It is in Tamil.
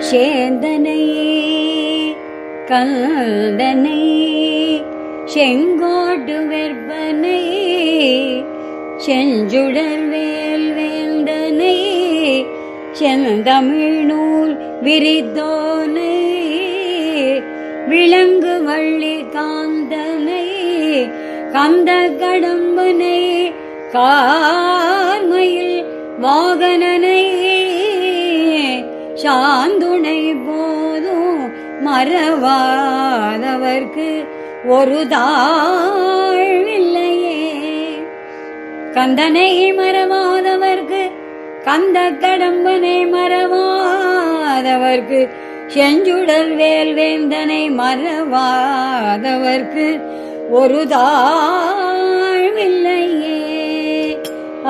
சேந்தனையே கந்தனை செங்கோட்டு வெற்பனை செஞ்சுடர் வேல் வேந்தனை செந்தமிழ் நூல் விரிதோனை விலங்கு வள்ளி காந்தனை கந்த கடம்பனை கார்மையில் வாகனனை சாந்துணை போதும் மறவாதவர்க்கு ஒரு தாழ்வில்லையே. கந்தனை மறவாதவர்க்கு கந்த கடம்பனை மறவாதவர்க்கு செஞ்சுடல் வேல் வேந்தனை மறவாதவர்க்கு ஒரு தாழ்வில்லையே. ஆ